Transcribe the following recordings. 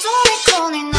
don't recall it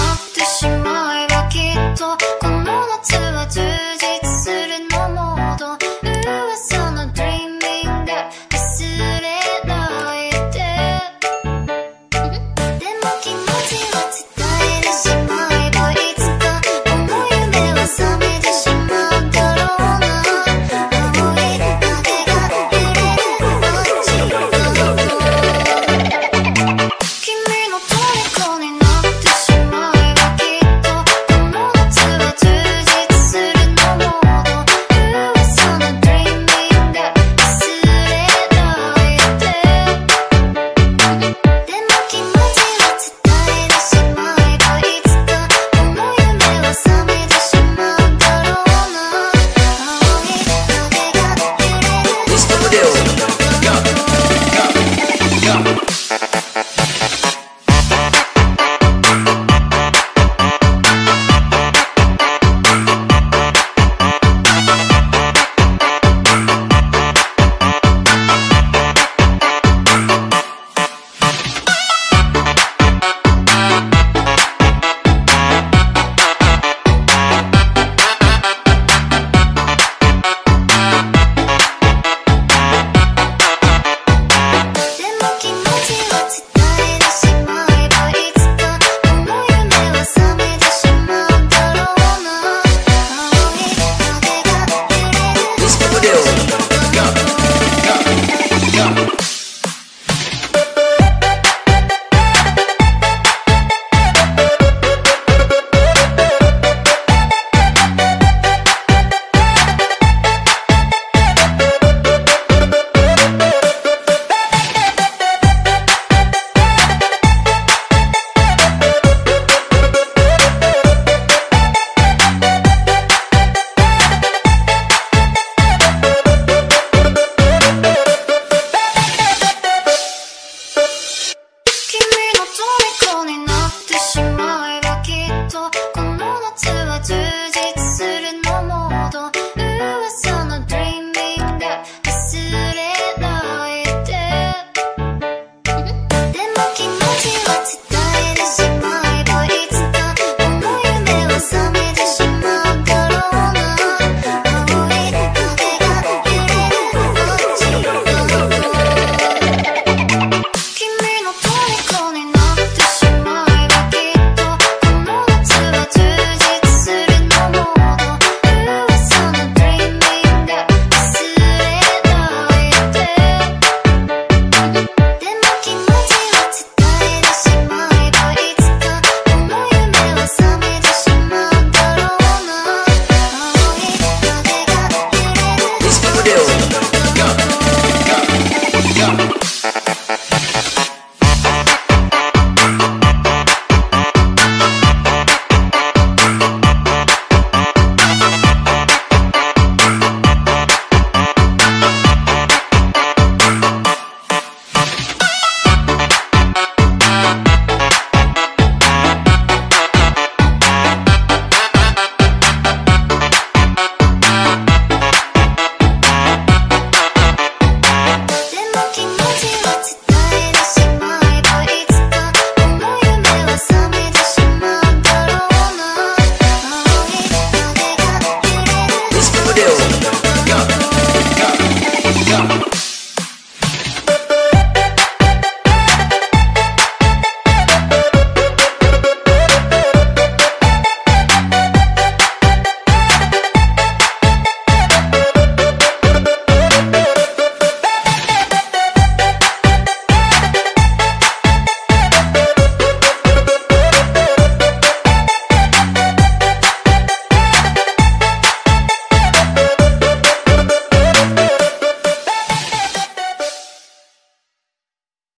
falling